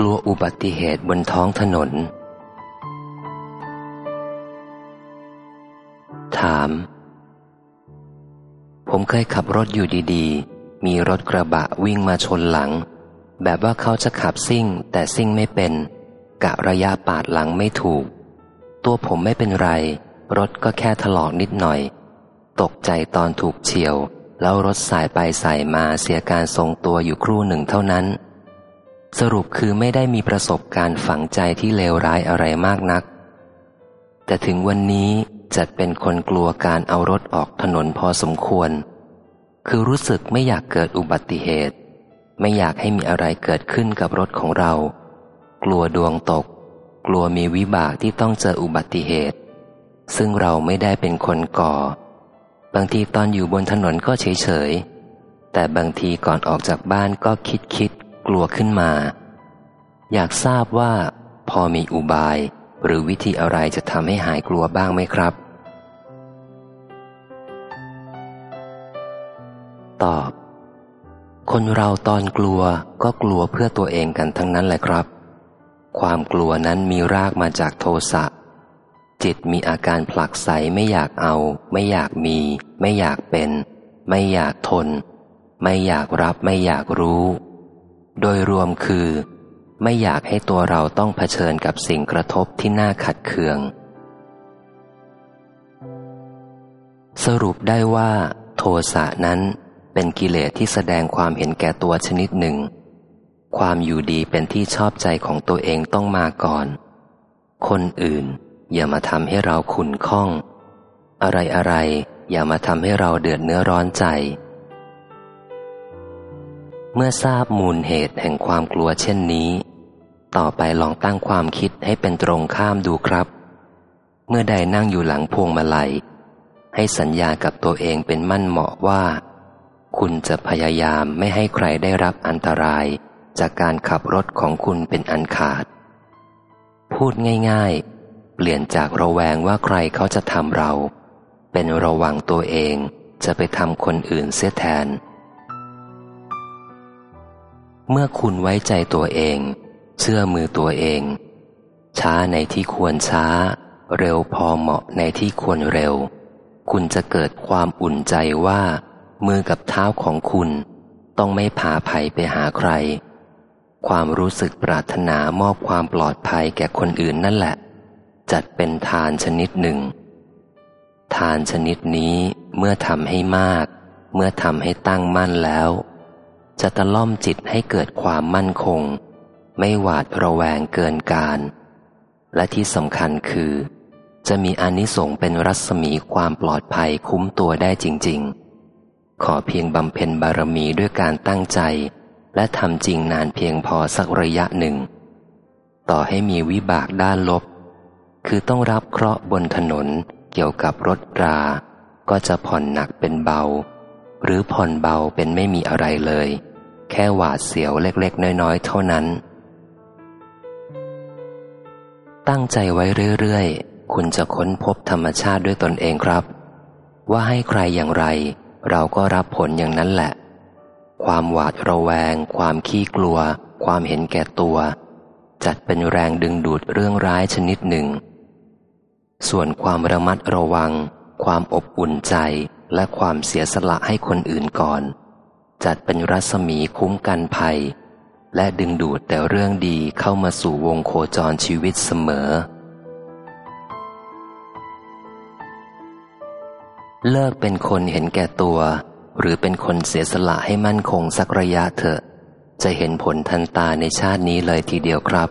กลัวอุบัติเหตุบนท้องถนน ถาม ผมเคยขับรถอยู่ดีๆ มีรถกระบะวิ่งมาชนหลัง แบบว่าเขาจะขับซิ่ง แต่ซิ่งไม่เป็น กะระยะปาดหลังไม่ถูก ตัวผมไม่เป็นไร รถก็แค่ถลอกนิดหน่อย ตกใจตอนถูกเฉียว แล้วรถสายไปสายมาเสียการทรงตัวอยู่ครู่หนึ่งเท่านั้น สรุปคือไม่ได้มีประสบการณ์ฝังใจที่เลวร้ายอะไรมากนัก แต่ถึงวันนี้จัดเป็นคนกลัวการเอารถออกถนนพอสมควร คือรู้สึกไม่อยากเกิดอุบัติเหตุ ไม่อยากให้มีอะไรเกิดขึ้นกับรถของเรา กลัวดวงตก กลัวมีวิบากที่ต้องเจออุบัติเหตุ ซึ่งเราไม่ได้เป็นคนก่อ บางทีตอนอยู่บนถนนก็เฉยเฉยแต่บางทีก่อนออกจากบ้านก็คิดคิด กลัวขึ้นมา อยากทราบว่า พอมีอุบาย หรือวิธีอะไรจะทำให้หายกลัวบ้างไหมครับ ตอบ คนเราตอนกลัวก็กลัวเพื่อตัวเองกันทั้งนั้นแหละครับ ความกลัวนั้นมีรากมาจากโทสะจิตมีอาการผลักไสไม่อยากเอา ไม่อยากมี ไม่อยากเป็น ไม่อยากทน ไม่อยากรับไม่อยากรู้ โดยรวมคือ ไม่อยากให้ตัวเราต้องเผชิญกับสิ่งกระทบที่น่าขัดเคือง สรุปได้ว่า โทสะนั้นเป็นกิเลสที่แสดงความเห็นแก่ตัวชนิดหนึ่ง ความอยู่ดีเป็นที่ชอบใจของตัวเองต้องมาก่อน คนอื่นอย่ามาทำให้เราขุนข้อง อะไรอะไรอย่ามาทำให้เราเดือดเนื้อร้อนใจ เมื่อทราบมูลเหตุแห่งความกลัวเช่นนี้ ต่อไปลองตั้งความคิดให้เป็นตรงข้ามดูครับ เมื่อใดนั่งอยู่หลังพวงมาลัย ให้สัญญากับตัวเองเป็นมั่นเหมาะว่า คุณจะพยายามไม่ให้ใครได้รับอันตรายจากการขับรถของคุณเป็นอันขาด พูดง่ายๆ เปลี่ยนจากระแวงว่าใครเขาจะทำเรา เป็นระวังตัวเองจะไปทำคนอื่นเสียแทน เมื่อคุณไว้ใจตัวเอง เชื่อมือตัวเอง ช้าในที่ควรช้า เร็วพอเหมาะในที่ควรเร็ว คุณจะเกิดความอุ่นใจว่า มือกับเท้าของคุณ ต้องไม่พาภัยไปหาใคร ความรู้สึกปรารถนามอบความปลอดภัยแก่คนอื่นนั่นแหละ จัดเป็นทานชนิดหนึ่ง ทานชนิดนี้เมื่อทำให้มาก เมื่อทำให้ตั้งมั่นแล้ว จะตะล่อมจิตให้เกิดความมั่นคง ไม่หวาดระแวงเกินการ และที่สำคัญคือ จะมีอนิสงส์เป็นรัศมีความปลอดภัยคุ้มตัวได้จริง ๆ ขอเพียงบำเพ็ญบารมีด้วยการตั้งใจ และทำจริงนานเพียงพอสักระยะหนึ่ง ต่อให้มีวิบากด้านลบ คือต้องรับเคราะห์บนถนนเกี่ยวกับรถรา ก็จะผ่อนหนักเป็นเบาหรือผ่อนเบาเป็นไม่มีอะไรเลย ค่หวาดเสียวเล็กๆ น้อยๆ เท่านั้น ตั้งใจไว้เรื่อยๆ คุณจะค้นพบธรรมชาติด้วยตนเองครับ ว่าให้ใครอย่างไร เราก็รับผลอย่างนั้นแหละ ความหวาดระแวง ความขี้กลัว ความเห็นแก่ตัว จัดเป็นแรงดึงดูดเรื่องร้ายชนิดหนึ่ง ส่วนความระมัดระวัง ความอบอุ่นใจและความเสียสละให้คนอื่นก่อน จัดเป็นรัศมีคุ้มกันภัย และดึงดูดแต่เรื่องดีเข้ามาสู่วงโคจรชีวิตเสมอ เลิกเป็นคนเห็นแก่ตัว หรือเป็นคนเสียสละให้มั่นคงสักระยะเถอะ จะเห็นผลทันตาในชาตินี้เลยทีเดียวครับ